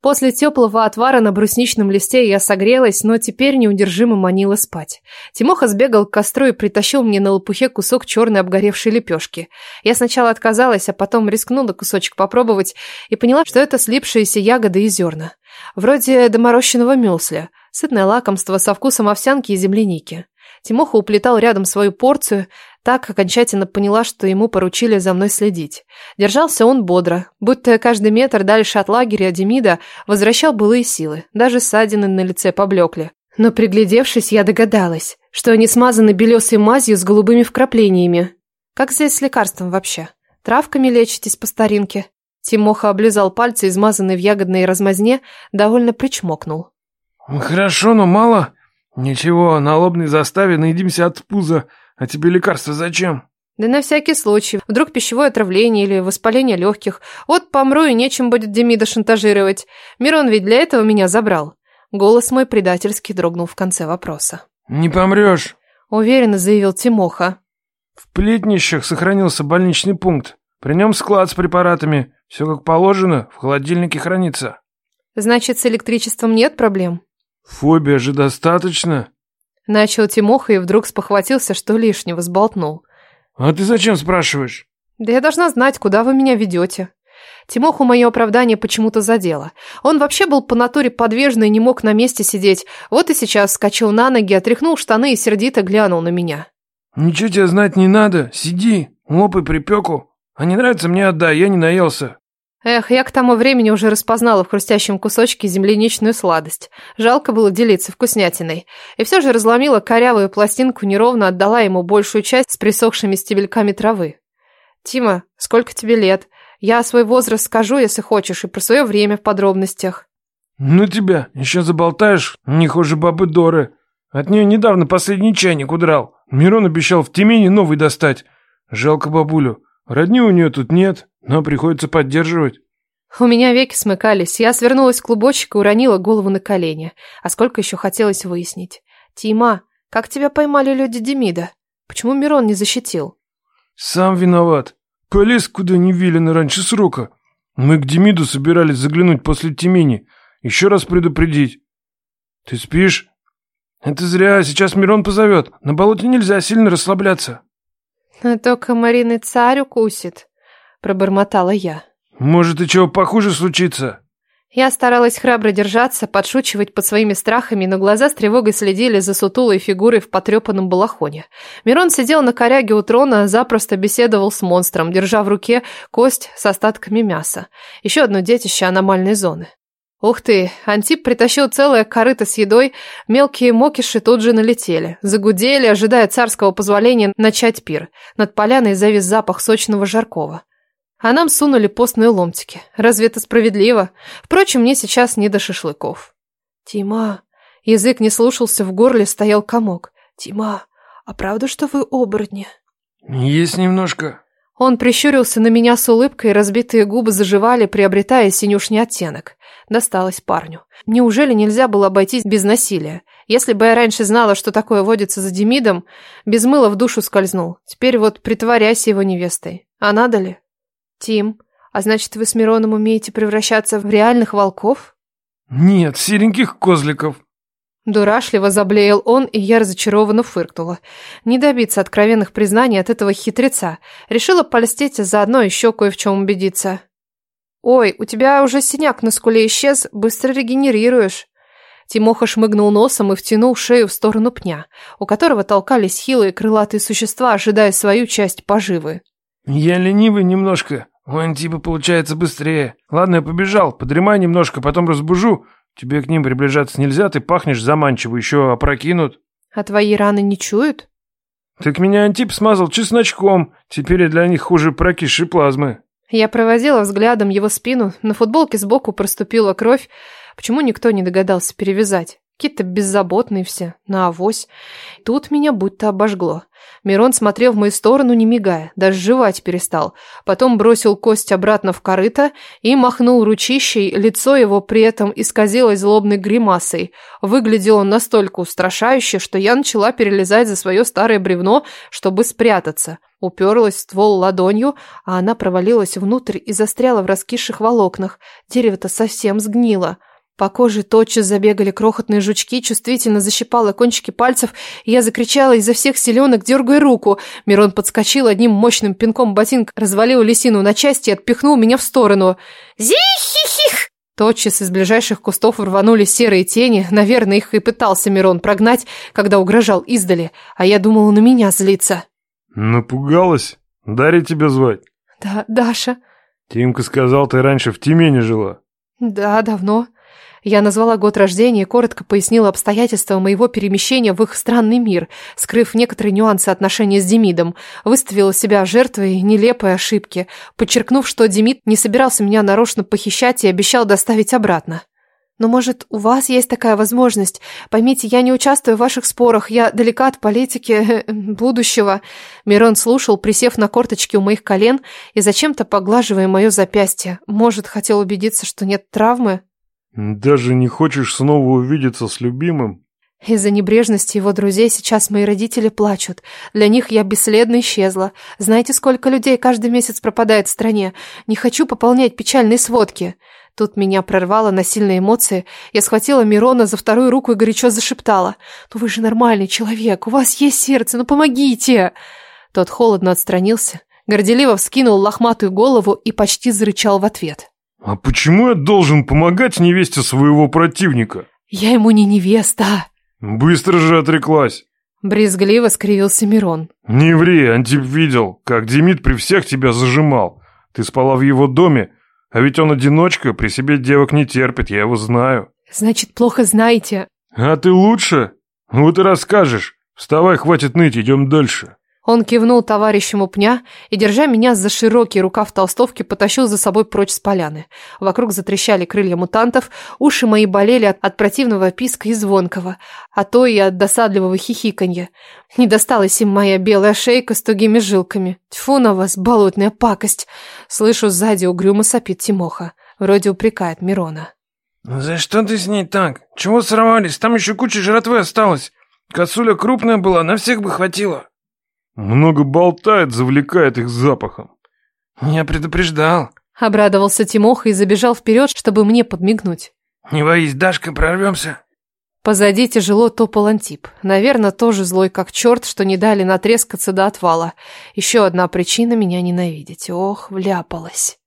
После теплого отвара на брусничном листе я согрелась, но теперь неудержимо манила спать. Тимоха сбегал к костру и притащил мне на лопухе кусок черной обгоревшей лепешки. Я сначала отказалась, а потом рискнула кусочек попробовать и поняла, что это слипшиеся ягоды и зерна. Вроде доморощенного мюсля, сытное лакомство со вкусом овсянки и земляники. Тимоха уплетал рядом свою порцию, так окончательно поняла, что ему поручили за мной следить. Держался он бодро, будто каждый метр дальше от лагеря Демида возвращал былые силы, даже ссадины на лице поблекли. Но приглядевшись, я догадалась, что они смазаны белесой мазью с голубыми вкраплениями. Как здесь с лекарством вообще? Травками лечитесь по старинке? Тимоха облизал пальцы, измазанные в ягодной размазне, довольно причмокнул. «Хорошо, но мало. Ничего, на лобной заставе наедимся от пуза, а тебе лекарства зачем? Да на всякий случай. Вдруг пищевое отравление или воспаление легких. Вот помру и нечем будет Демида шантажировать. Мирон ведь для этого меня забрал. Голос мой предательски дрогнул в конце вопроса. «Не помрешь», — уверенно заявил Тимоха. «В Плетнищах сохранился больничный пункт. При нем склад с препаратами. Все как положено, в холодильнике хранится». «Значит, с электричеством нет проблем?» Фобия же достаточно. Начал Тимоха и вдруг спохватился, что лишнего сболтнул. А ты зачем спрашиваешь? Да я должна знать, куда вы меня ведете. Тимоху мое оправдание почему-то задело. Он вообще был по натуре подвижный и не мог на месте сидеть. Вот и сейчас вскочил на ноги, отряхнул штаны и сердито глянул на меня. «Ничего тебе знать не надо. Сиди, лопай припеку. А не нравится мне отдай, я не наелся». Эх, я к тому времени уже распознала в хрустящем кусочке земляничную сладость. Жалко было делиться вкуснятиной. И все же разломила корявую пластинку, неровно отдала ему большую часть с присохшими стебельками травы. «Тима, сколько тебе лет? Я свой возраст скажу, если хочешь, и про свое время в подробностях». «Ну тебя, еще заболтаешь, не хуже бабы Доры. От нее недавно последний чайник удрал. Мирон обещал в Тюмени новый достать. Жалко бабулю. Родни у нее тут нет» но приходится поддерживать. У меня веки смыкались. Я свернулась в клубочек и уронила голову на колени. А сколько еще хотелось выяснить. Тима, как тебя поймали люди Демида? Почему Мирон не защитил? Сам виноват. Полез куда не велено раньше срока. Мы к Демиду собирались заглянуть после Тимини. Еще раз предупредить. Ты спишь? Это зря, сейчас Мирон позовет. На болоте нельзя сильно расслабляться. А то комариный царь укусит пробормотала я. «Может, и чего похуже случится?» Я старалась храбро держаться, подшучивать под своими страхами, но глаза с тревогой следили за сутулой фигурой в потрепанном балахоне. Мирон сидел на коряге у трона, запросто беседовал с монстром, держа в руке кость с остатками мяса. Еще одно детище аномальной зоны. Ух ты, Антип притащил целое корыто с едой, мелкие мокиши тут же налетели, загудели, ожидая царского позволения начать пир. Над поляной завис запах сочного жаркого. А нам сунули постные ломтики. Разве это справедливо? Впрочем, мне сейчас не до шашлыков. Тима, язык не слушался, в горле стоял комок. Тима, а правда, что вы оборотни? Есть немножко. Он прищурился на меня с улыбкой, разбитые губы заживали, приобретая синюшний оттенок. Досталось парню. Неужели нельзя было обойтись без насилия? Если бы я раньше знала, что такое водится за Демидом, без мыла в душу скользнул. Теперь вот притворяйся его невестой. А надо ли? Тим, а значит, вы с Мироном умеете превращаться в реальных волков? Нет, сереньких козликов. Дурашливо заблеял он, и я разочарованно фыркнула. Не добиться откровенных признаний от этого хитреца. Решила польстить, а заодно еще кое в чем убедиться. «Ой, у тебя уже синяк на скуле исчез, быстро регенерируешь». Тимоха шмыгнул носом и втянул шею в сторону пня, у которого толкались хилые крылатые существа, ожидая свою часть поживы. «Я ленивый немножко. Он типа получается быстрее. Ладно, я побежал. Подремай немножко, потом разбужу. Тебе к ним приближаться нельзя, ты пахнешь заманчиво, еще опрокинут». «А твои раны не чуют?» «Так меня Антип смазал чесночком. Теперь я для них хуже прокиши плазмы». Я проводила взглядом его спину. На футболке сбоку проступила кровь. Почему никто не догадался перевязать? Какие-то беззаботные все, на авось. Тут меня будто обожгло. Мирон смотрел в мою сторону, не мигая, даже жевать перестал. Потом бросил кость обратно в корыто и махнул ручищей, лицо его при этом исказилось злобной гримасой. Выглядел он настолько устрашающе, что я начала перелезать за свое старое бревно, чтобы спрятаться. Уперлась в ствол ладонью, а она провалилась внутрь и застряла в раскисших волокнах. Дерево-то совсем сгнило. По коже тотчас забегали крохотные жучки, чувствительно защипала кончики пальцев, и я закричала изо всех селенок, дергая руку. Мирон подскочил одним мощным пинком ботинка, развалил лисину на части и отпихнул меня в сторону. «Зи-хи-хих!» Тотчас из ближайших кустов рванули серые тени, наверное, их и пытался Мирон прогнать, когда угрожал издали, а я думала на меня злиться. «Напугалась? Дарья тебя звать?» «Да, Даша». «Тимка сказал, ты раньше в Тиме не жила?» «Да, давно». Я назвала год рождения, коротко пояснила обстоятельства моего перемещения в их странный мир, скрыв некоторые нюансы отношения с Демидом, выставила себя жертвой нелепой ошибки, подчеркнув, что Демид не собирался меня нарочно похищать и обещал доставить обратно. Но, может, у вас есть такая возможность? Поймите, я не участвую в ваших спорах, я далека от политики э, будущего. Мирон слушал, присев на корточки у моих колен и зачем-то поглаживая мое запястье. Может, хотел убедиться, что нет травмы? Даже не хочешь снова увидеться с любимым? Из-за небрежности его друзей сейчас мои родители плачут. Для них я бесследно исчезла. Знаете, сколько людей каждый месяц пропадает в стране? Не хочу пополнять печальные сводки. Тут меня прорвало на сильные эмоции. Я схватила Мирона за вторую руку и горячо зашептала. «Ну вы же нормальный человек, у вас есть сердце, ну помогите!» Тот холодно отстранился, горделиво вскинул лохматую голову и почти зарычал в ответ. «А почему я должен помогать невесте своего противника?» «Я ему не невеста!» «Быстро же отреклась!» Брезгливо скривился Мирон. «Не ври, Антип видел, как Демид при всех тебя зажимал. Ты спала в его доме, а ведь он одиночка, при себе девок не терпит, я его знаю». «Значит, плохо знаете». «А ты лучше? Вот и расскажешь. Вставай, хватит ныть, идем дальше». Он кивнул товарищему пня и, держа меня за широкий рукав толстовки, потащил за собой прочь с поляны. Вокруг затрещали крылья мутантов, уши мои болели от, от противного писка и звонкого, а то и от досадливого хихиканья. Не досталась им моя белая шейка с тугими жилками. Тьфу на вас, болотная пакость! Слышу сзади угрюмо сопит Тимоха. Вроде упрекает Мирона. «Ну «За что ты с ней так? Чего сорвались? Там еще куча жратвы осталось. Косуля крупная была, на всех бы хватило». Много болтает, завлекает их запахом. Я предупреждал. Обрадовался Тимоха и забежал вперед, чтобы мне подмигнуть. Не боись, Дашка, прорвемся. Позади тяжело топал Антип. Наверное, тоже злой как черт, что не дали натрескаться до отвала. Еще одна причина меня ненавидеть. Ох, вляпалась.